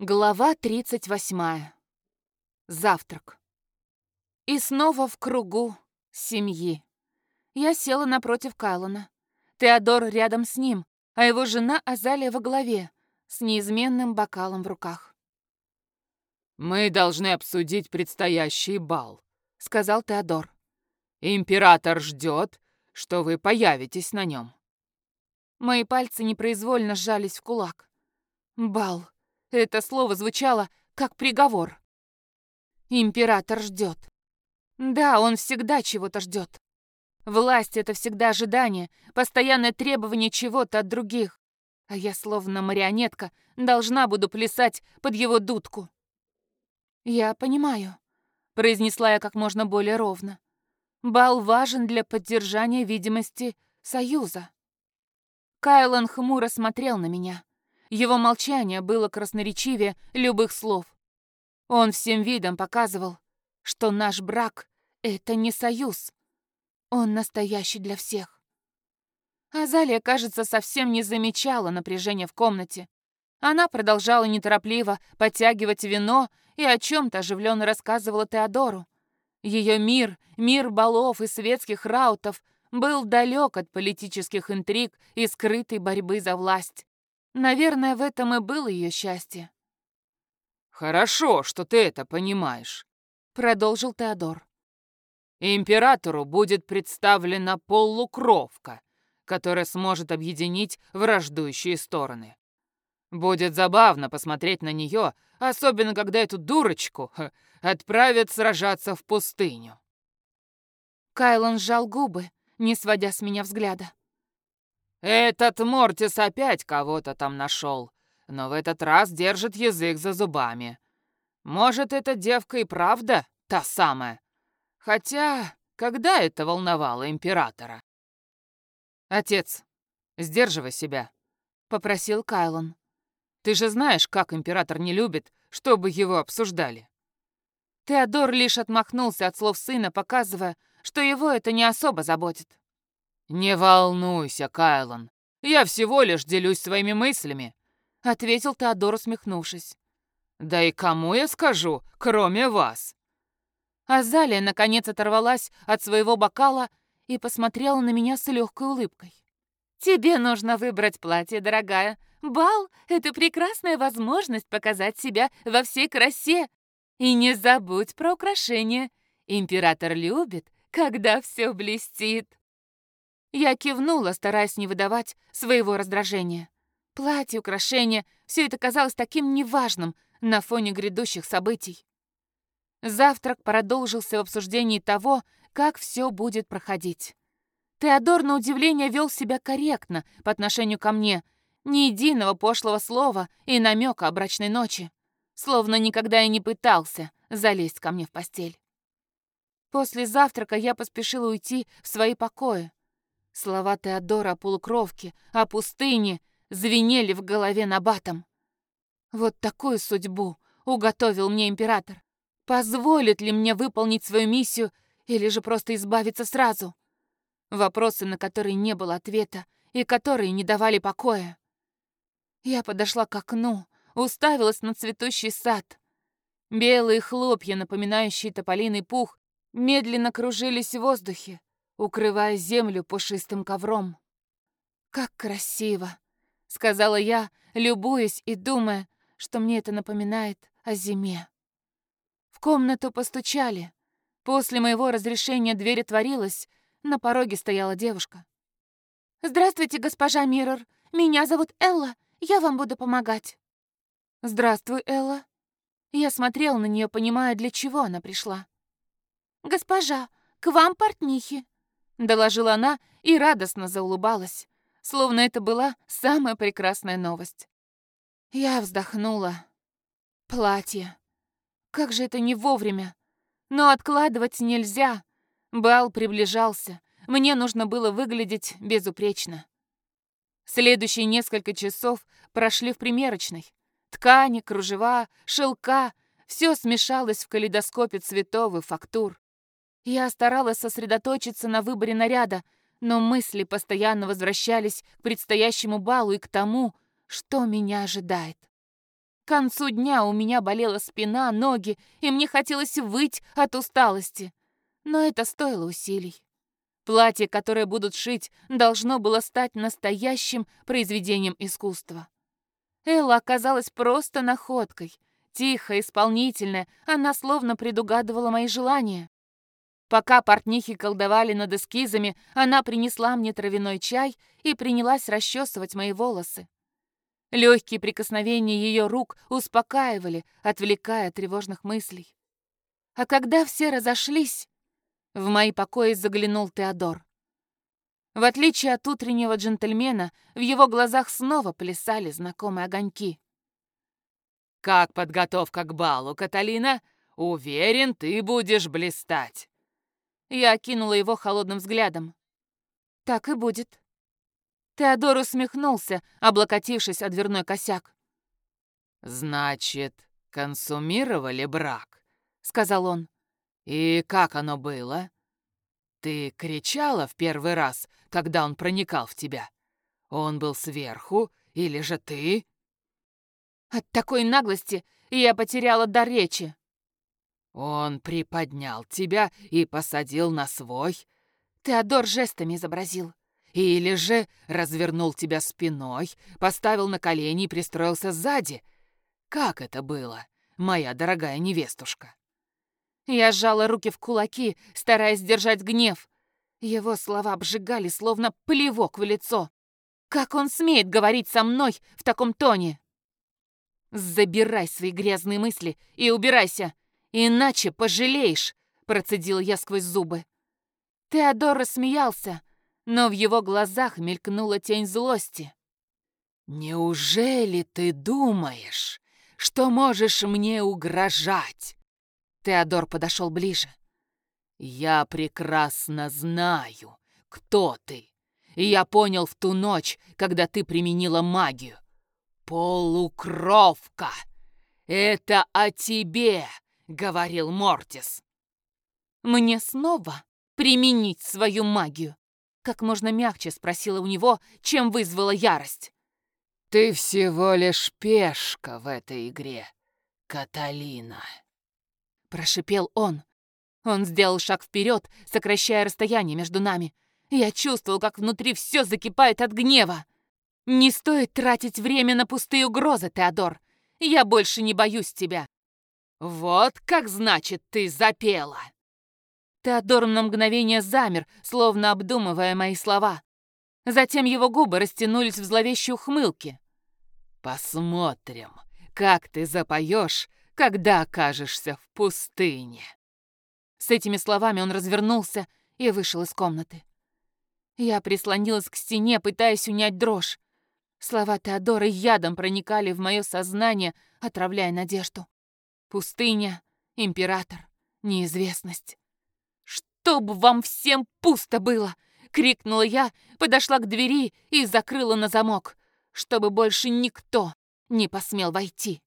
Глава 38. Завтрак. И снова в кругу семьи. Я села напротив Кайлона. Теодор рядом с ним, а его жена Азалия во главе, с неизменным бокалом в руках. «Мы должны обсудить предстоящий бал», — сказал Теодор. «Император ждет, что вы появитесь на нем». Мои пальцы непроизвольно сжались в кулак. «Бал». Это слово звучало как приговор. Император ждет. Да, он всегда чего-то ждет. Власть — это всегда ожидание, постоянное требование чего-то от других. А я, словно марионетка, должна буду плясать под его дудку. «Я понимаю», — произнесла я как можно более ровно. «Бал важен для поддержания видимости Союза». Кайлан хмуро смотрел на меня. Его молчание было красноречивее любых слов. Он всем видом показывал, что наш брак — это не союз. Он настоящий для всех. Азалия, кажется, совсем не замечала напряжения в комнате. Она продолжала неторопливо подтягивать вино и о чем-то оживленно рассказывала Теодору. Ее мир, мир балов и светских раутов, был далек от политических интриг и скрытой борьбы за власть. Наверное, в этом и было ее счастье. «Хорошо, что ты это понимаешь», — продолжил Теодор. «Императору будет представлена полукровка, которая сможет объединить враждующие стороны. Будет забавно посмотреть на нее, особенно когда эту дурочку ха, отправят сражаться в пустыню». Кайлон сжал губы, не сводя с меня взгляда. Этот Мортис опять кого-то там нашел, но в этот раз держит язык за зубами. Может, эта девка и правда та самая? Хотя, когда это волновало императора? «Отец, сдерживай себя», — попросил Кайлон. «Ты же знаешь, как император не любит, чтобы его обсуждали». Теодор лишь отмахнулся от слов сына, показывая, что его это не особо заботит. «Не волнуйся, Кайлон. Я всего лишь делюсь своими мыслями», — ответил Теодор, усмехнувшись. «Да и кому я скажу, кроме вас?» Азалия, наконец, оторвалась от своего бокала и посмотрела на меня с легкой улыбкой. «Тебе нужно выбрать платье, дорогая. Бал — это прекрасная возможность показать себя во всей красе. И не забудь про украшения. Император любит, когда все блестит». Я кивнула, стараясь не выдавать своего раздражения. Платье, украшения — все это казалось таким неважным на фоне грядущих событий. Завтрак продолжился в обсуждении того, как все будет проходить. Теодор, на удивление, вел себя корректно по отношению ко мне. Ни единого пошлого слова и намека о брачной ночи. Словно никогда и не пытался залезть ко мне в постель. После завтрака я поспешила уйти в свои покои. Слова Теодора о полукровке, о пустыне звенели в голове набатом. Вот такую судьбу уготовил мне император. Позволит ли мне выполнить свою миссию или же просто избавиться сразу? Вопросы, на которые не было ответа и которые не давали покоя. Я подошла к окну, уставилась на цветущий сад. Белые хлопья, напоминающие тополиный пух, медленно кружились в воздухе, укрывая землю пушистым ковром. «Как красиво!» — сказала я, любуясь и думая, что мне это напоминает о зиме. В комнату постучали. После моего разрешения дверь отворилась, на пороге стояла девушка. «Здравствуйте, госпожа Миррор. Меня зовут Элла. Я вам буду помогать». «Здравствуй, Элла». Я смотрел на нее, понимая, для чего она пришла. «Госпожа, к вам портнихи», доложила она и радостно заулыбалась, словно это была самая прекрасная новость. Я вздохнула. Платье. Как же это не вовремя. Но откладывать нельзя. Бал приближался. Мне нужно было выглядеть безупречно. Следующие несколько часов прошли в примерочной. Ткани, кружева, шелка — все смешалось в калейдоскопе цветов и фактур. Я старалась сосредоточиться на выборе наряда, но мысли постоянно возвращались к предстоящему балу и к тому, что меня ожидает. К концу дня у меня болела спина, ноги, и мне хотелось выть от усталости. Но это стоило усилий. Платье, которое будут шить, должно было стать настоящим произведением искусства. Элла оказалась просто находкой. Тихая, исполнительная, она словно предугадывала мои желания. Пока портнихи колдовали над эскизами, она принесла мне травяной чай и принялась расчесывать мои волосы. Легкие прикосновения ее рук успокаивали, отвлекая от тревожных мыслей. А когда все разошлись, в мои покои заглянул Теодор. В отличие от утреннего джентльмена, в его глазах снова плясали знакомые огоньки. «Как подготовка к балу, Каталина? Уверен, ты будешь блистать!» Я окинула его холодным взглядом. «Так и будет». Теодор усмехнулся, облокотившись о дверной косяк. «Значит, консумировали брак?» — сказал он. «И как оно было? Ты кричала в первый раз, когда он проникал в тебя? Он был сверху или же ты?» От такой наглости я потеряла дар речи. «Он приподнял тебя и посадил на свой?» Теодор жестами изобразил. Или же развернул тебя спиной, поставил на колени и пристроился сзади. Как это было, моя дорогая невестушка? Я сжала руки в кулаки, стараясь сдержать гнев. Его слова обжигали, словно плевок в лицо. Как он смеет говорить со мной в таком тоне? «Забирай свои грязные мысли и убирайся, иначе пожалеешь», процедил я сквозь зубы. Теодор рассмеялся, но в его глазах мелькнула тень злости. «Неужели ты думаешь, что можешь мне угрожать?» Теодор подошел ближе. «Я прекрасно знаю, кто ты. Я понял в ту ночь, когда ты применила магию. Полукровка! Это о тебе!» — говорил Мортис. «Мне снова применить свою магию?» Как можно мягче спросила у него, чем вызвала ярость. «Ты всего лишь пешка в этой игре, Каталина», — прошипел он. Он сделал шаг вперед, сокращая расстояние между нами. Я чувствовал, как внутри все закипает от гнева. «Не стоит тратить время на пустые угрозы, Теодор. Я больше не боюсь тебя». «Вот как значит ты запела!» Теодор на мгновение замер, словно обдумывая мои слова. Затем его губы растянулись в зловещей ухмылке. «Посмотрим, как ты запоешь, когда окажешься в пустыне». С этими словами он развернулся и вышел из комнаты. Я прислонилась к стене, пытаясь унять дрожь. Слова Теодора ядом проникали в мое сознание, отравляя надежду. Пустыня, император, неизвестность. «Чтоб вам всем пусто было!» — крикнула я, подошла к двери и закрыла на замок, чтобы больше никто не посмел войти.